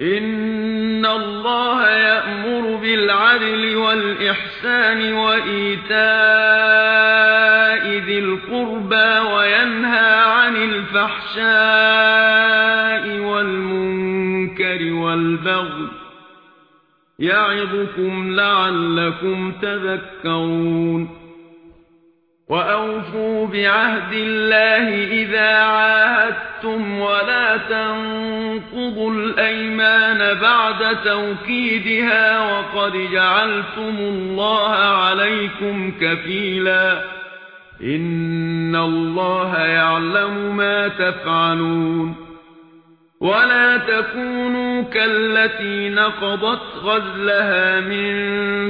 ان الله يأمر بالعدل والاحسان وايتاء ذي القربى وينهى عن الفحشاء والمنكر والبغي يعظكم لعلكم تذكرون واوفوا بعهد الله اذا بعد توكيدها وقد جعلتم الله عليكم كفيلا. إن الله يعلم ما تفعلون. ولا تكونوا كالتي نقضت غزلها من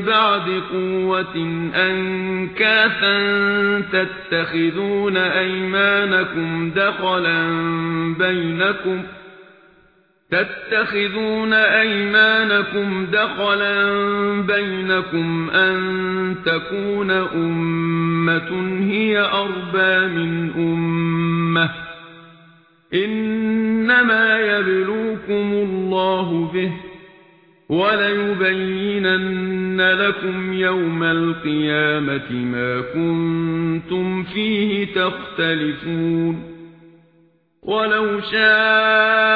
بعد قوة أنكاثا تتخذون أيمانكم دخلا بينكم تتخذون أيمانكم دخلا بينكم أن تكون أمة هي أربى من أمة. إنما يبلوكم الله به وَلَيُبَيِّنَنَّ لَكُمْ يَوْمَ الْقِيَامَةِ مَا كُنْتُمْ فِيهِ تَخْتَلِفُونَ. وَلَوْ شَاءَ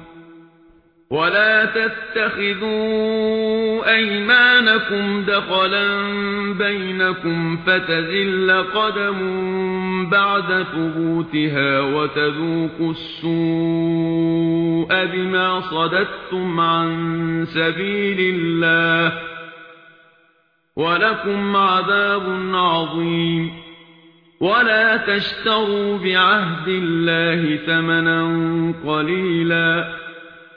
ولا تتخذوا ايمانكم دخلا بينكم فتذل قدم بعد ثبوتها وتذوقوا السوء بما صددتم عن سبيل الله ولكم عذاب عظيم ولا تشتروا بعهد الله ثمنا قليلا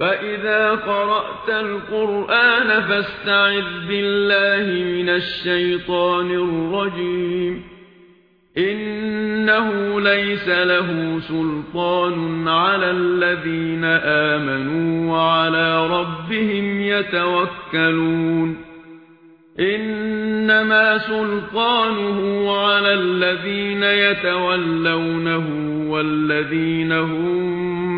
فَإِذَا قَرَأْتَ الْقُرْآنَ فَاسْتَعِذْ بِاللَّهِ مِنَ الشَّيْطَانِ الرَّجِيمِ إِنَّهُ لَيْسَ لَهُ سُلْطَانٌ عَلَى الَّذِينَ آمَنُوا وَعَلَى رَبِّهِمْ يَتَوَكَّلُونَ إِنَّمَا سُلْطَانُهُ عَلَى الَّذِينَ يَتَوَلَّوْنَهُ وَالَّذِينَ هُمْ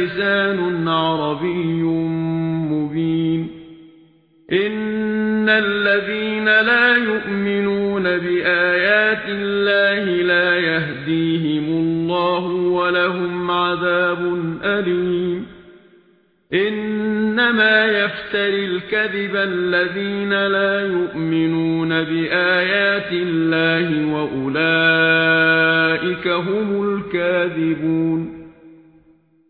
لسان عربي مبين. إن الذين لا يؤمنون بآيات الله لا يهديهم الله ولهم عذاب أليم. إنما يفتري الكذب الذين لا يؤمنون بآيات الله وأولئك هم الكاذبون.